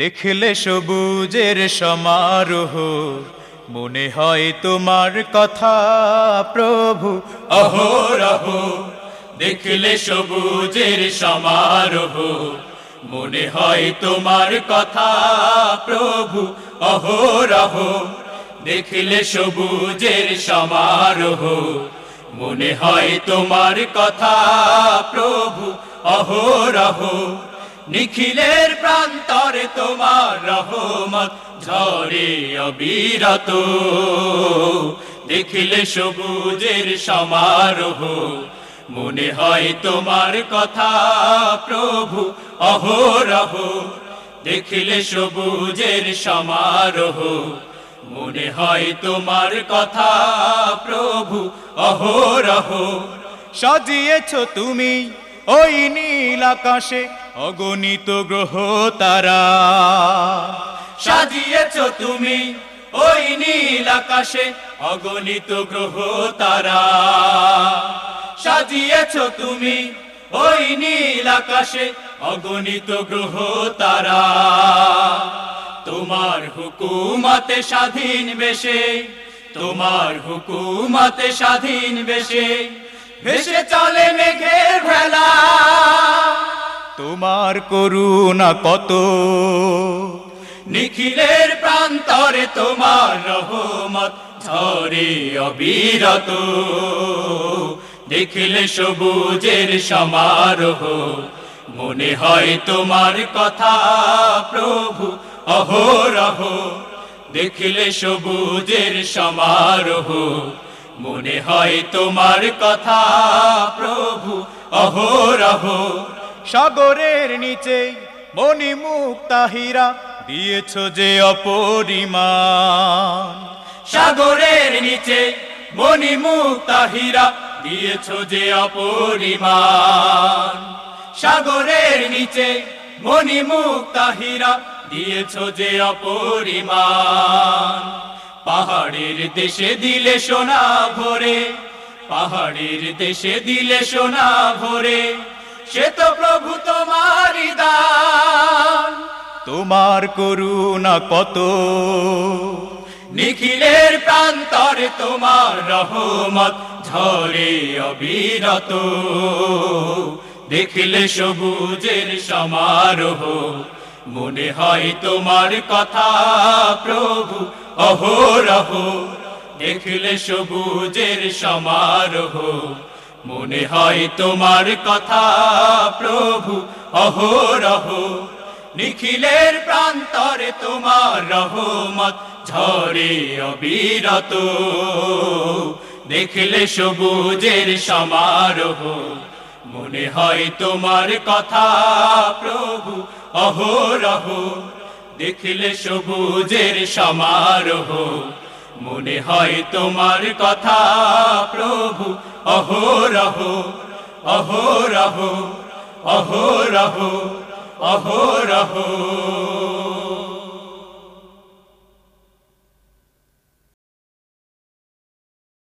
দেখলে সবুজের সমারোহ, মনে হয় তোমার কথা প্রভু। অহরহ দেখলে সবুজের সমারোহ, মনে হয় তোমার কথা প্রভু। অহরহ দেখলে সবুজের সমারোহ, মনে হয় তোমার কথা প্রভু। অহরহ নিখিলের প্রান্তরে তোমার রহমত ঝরে অবিরত দেখিলে সবুজের সমারোহ, মনে হয় তোমার কথা প্রভু অহরহ। দেখিলে সবুজের সমারোহ, মনে হয় তোমার কথা প্রভু অহরহ। সাজিয়েছ তুমি ওই নীল আকাশে অগণিত গ্রহ তারা। সাজিয়েছ তুমি ওই নীল আকাশে অগণিত গ্রহ তারা। সাজিয়েছ তুমি ওই নীল আকাশে অগণিত গ্রহ তারা। তোমার হুকুমতে স্বাধীন বেশে, তোমার হুকুমতে স্বাধীন বেশে ভেসে চলে মেঘের ভেলা। তোমার করুণা কত? নিখিলের প্রান্তরে তোমার রহমত ঝরে অবিরত। দেখিলে সবুজের সমারোহ মনে হয় তোমার কথা প্রভু অহরহ। দেখিলে সবুজের সমারোহ মনে হয় তোমার কথা, প্রভু, অহরহ। সাগরের নিচে মণিমুখ তাহিরা দিয়েছ যে অপরিমাণ। সাগরের নিচে মণিমুখ তাহিরা দিয়েছ যে অপরিমাণ। সাগরের নিচে মণিমুখ তাহিরা দিয়েছ যে অপরিমাণ। পাহাড়ের দেশে দিলে সোনা ভরে পাহাড়ের দেশে দিলে সোনা ভরে সে তো প্রভু তোমারই দান। তোমার করুণা কত? নিখিলের প্রান্তরে তোমার রহমত ঝরে অবিরত। দেখিলে সবুজের সমারোহ মনে হয় তোমার কথা প্রভু অহরহ, দেখিলে সবুজের সমারোহ। মনে হয় তোমার কথা, প্রভু, অহরহ। নিখিলের প্রান্তরে তোমার রহমত, ঝরে অবিরত। দেখলে সবুজের সমারোহ। মনে হয় তোমার কথা, প্রভু, অহরহ। দেখলে সবুজের সমারোহ। মনে হয় তোমার কথা প্রভু অহরহ অহরহ অহরহ অহরহ।